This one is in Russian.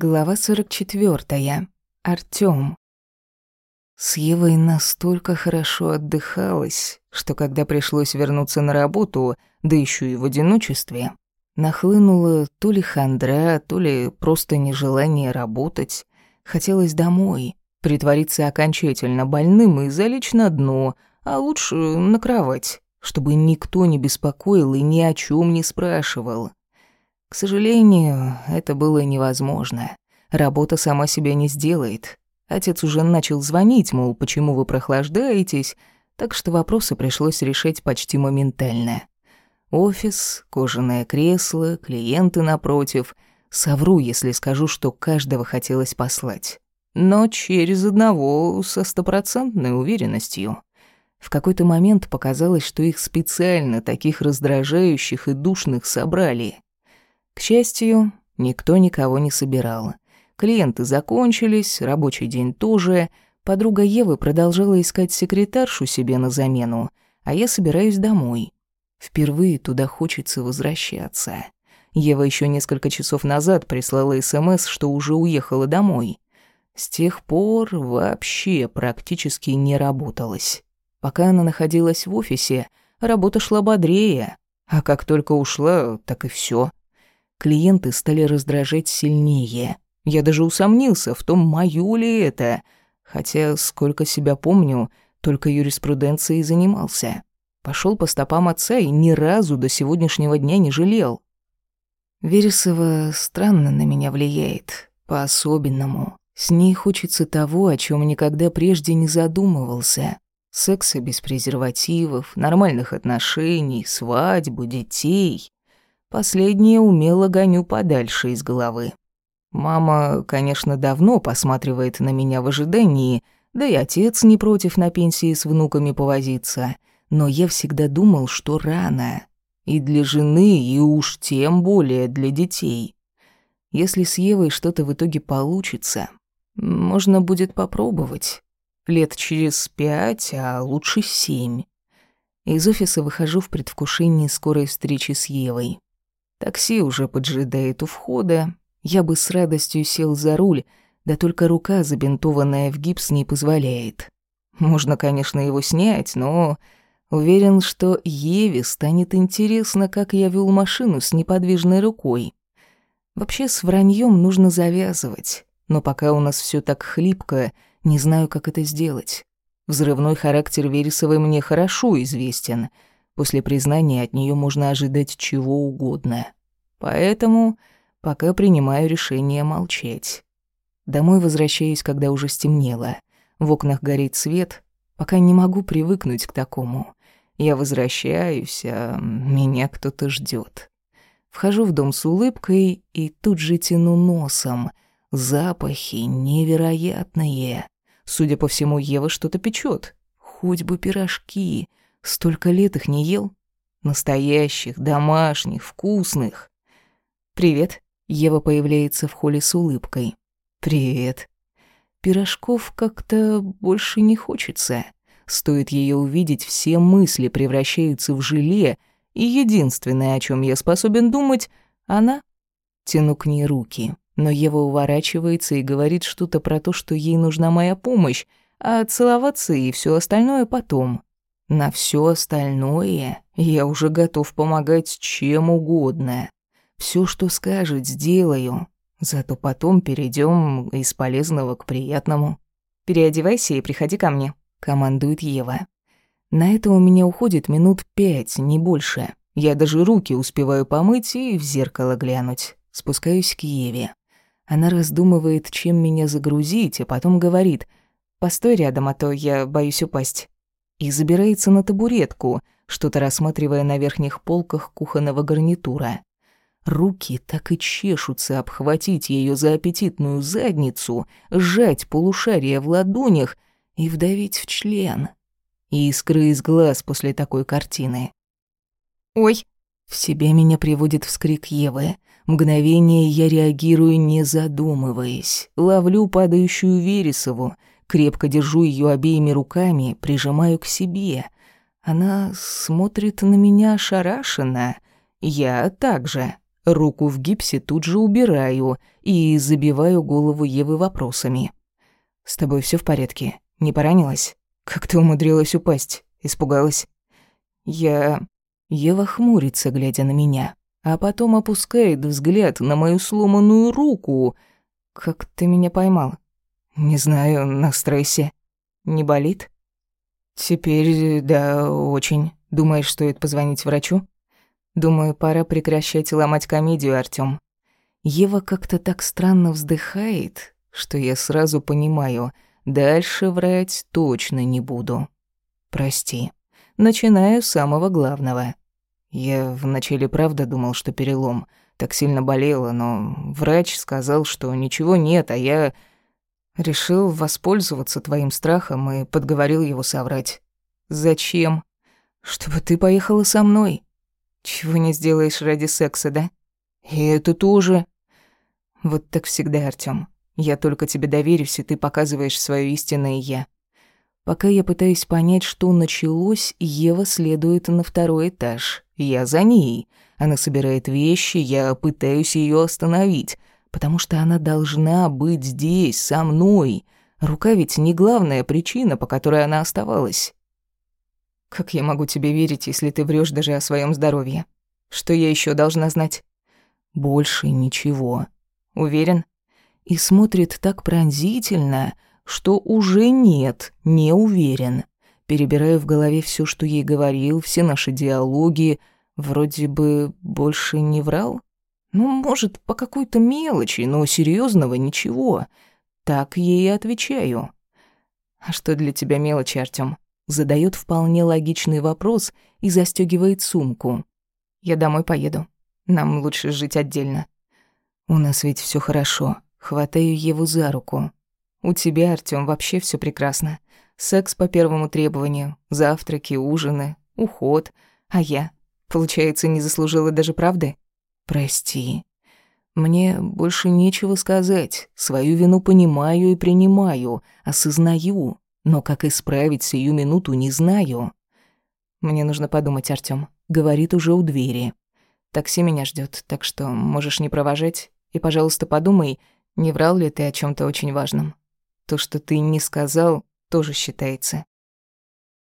Глава 44. Артём. С Евой настолько хорошо отдыхалась, что когда пришлось вернуться на работу, да ещё и в одиночестве, нахлынула то ли хандра, то ли просто нежелание работать. Хотелось домой, притвориться окончательно больным и залечь на дно, а лучше на кровать, чтобы никто не беспокоил и ни о чём не спрашивал. К сожалению, это было невозможно. Работа сама себя не сделает. Отец уже начал звонить, мол, почему вы прохлаждаетесь, так что вопросы пришлось решать почти моментально. Офис, кожаное кресло, клиенты напротив. Совру, если скажу, что каждого хотелось послать. Но через одного со стопроцентной уверенностью. В какой-то момент показалось, что их специально таких раздражающих и душных собрали — к счастью, никто никого не собирал. Клиенты закончились, рабочий день тоже. Подруга Евы продолжала искать секретаршу себе на замену, а я собираюсь домой. Впервые туда хочется возвращаться. Ева еще несколько часов назад прислала СМС, что уже уехала домой. С тех пор вообще практически не работалось. Пока она находилась в офисе, работа шла бодрее, а как только ушла, так и все. Клиенты стали раздражать сильнее. Я даже усомнился в том, моё ли это. Хотя, сколько себя помню, только юриспруденцией занимался. Пошёл по стопам отца и ни разу до сегодняшнего дня не жалел. Вересова странно на меня влияет, по-особенному. С ней хочется того, о чём никогда прежде не задумывался. Секса без презервативов, нормальных отношений, свадьбу, детей. Последнее умело гоню подальше из головы. Мама, конечно, давно посматривает на меня в ожидании, да и отец не против на пенсии с внуками повозиться. Но я всегда думал, что рано. И для жены, и уж тем более для детей. Если с Евой что-то в итоге получится, можно будет попробовать. Лет через пять, а лучше семь. Из офиса выхожу в предвкушении скорой встречи с Евой. Такси уже поджидает у входа. Я бы с радостью сел за руль, да только рука, забинтованная в гипс, не позволяет. Можно, конечно, его снять, но уверен, что Еве станет интересно, как я вел машину с неподвижной рукой. Вообще с враньем нужно завязывать, но пока у нас все так хлипко, не знаю, как это сделать. Взрывной характер Вересовой мне хорошо известен — После признания от нее можно ожидать чего угодно. Поэтому пока принимаю решение молчать. Домой возвращаюсь, когда уже стемнело. В окнах горит свет, пока не могу привыкнуть к такому. Я возвращаюсь, а меня кто-то ждет. Вхожу в дом с улыбкой и тут же тяну носом. Запахи невероятные. Судя по всему, Ева что-то печет. Хоть бы пирожки. Столько лет их не ел. Настоящих, домашних, вкусных. «Привет». Ева появляется в холле с улыбкой. «Привет». Пирожков как-то больше не хочется. Стоит ее увидеть, все мысли превращаются в желе, и единственное, о чем я способен думать, она... Тяну к ней руки, но Ева уворачивается и говорит что-то про то, что ей нужна моя помощь, а целоваться и все остальное потом. На все остальное я уже готов помогать чем угодно. Все, что скажет, сделаю. Зато потом перейдем из полезного к приятному. Переодевайся и приходи ко мне, командует Ева. На это у меня уходит минут пять, не больше. Я даже руки успеваю помыть и в зеркало глянуть. Спускаюсь к Еве. Она раздумывает, чем меня загрузить, а потом говорит: "Постой рядом, а то я боюсь упасть" и забирается на табуретку, что-то рассматривая на верхних полках кухонного гарнитура. Руки так и чешутся обхватить ее за аппетитную задницу, сжать полушария в ладонях и вдавить в член. Искры из глаз после такой картины. «Ой!» В себя меня приводит вскрик Евы. Мгновение я реагирую, не задумываясь. Ловлю падающую Вересову, Крепко держу ее обеими руками, прижимаю к себе. Она смотрит на меня ошарашенно. Я также. Руку в гипсе тут же убираю и забиваю голову Евы вопросами. «С тобой все в порядке? Не поранилась? Как ты умудрилась упасть? Испугалась?» «Я...» Ева хмурится, глядя на меня, а потом опускает взгляд на мою сломанную руку. «Как ты меня поймал?» «Не знаю, на стрессе. Не болит?» «Теперь, да, очень. Думаешь, стоит позвонить врачу?» Думаю, пора прекращать ломать комедию, Артём. Ева как-то так странно вздыхает, что я сразу понимаю, дальше врать точно не буду. Прости. Начинаю с самого главного. Я вначале правда думал, что перелом. Так сильно болело, но врач сказал, что ничего нет, а я решил воспользоваться твоим страхом и подговорил его соврать. Зачем? Чтобы ты поехала со мной. Чего не сделаешь ради секса, да? И это тоже. Вот так всегда, Артём. Я только тебе доверюсь, и ты показываешь своё истинное «я». Пока я пытаюсь понять, что началось, Ева следует на второй этаж. Я за ней. Она собирает вещи, я пытаюсь её остановить, потому что она должна быть здесь, со мной. Рука ведь не главная причина, по которой она оставалась. Как я могу тебе верить, если ты врешь даже о своем здоровье? Что я еще должна знать? Больше ничего. Уверен? И смотрит так пронзительно, что уже нет, не уверен. Перебираю в голове все, что ей говорил, все наши диалоги. Вроде бы больше не врал? Ну, может, по какой-то мелочи, но серьезного ничего. Так ей и отвечаю. А что для тебя мелочи, Артём? задает вполне логичный вопрос и застегивает сумку. «Я домой поеду. Нам лучше жить отдельно». «У нас ведь все хорошо». Хватаю его за руку. «У тебя, Артём, вообще все прекрасно. Секс по первому требованию, завтраки, ужины, уход. А я, получается, не заслужила даже правды? Прости. Мне больше нечего сказать. Свою вину понимаю и принимаю, осознаю но как исправить сию минуту, не знаю. Мне нужно подумать, Артём. Говорит уже у двери. Такси меня ждёт, так что можешь не провожать. И, пожалуйста, подумай, не врал ли ты о чём-то очень важном. То, что ты не сказал, тоже считается.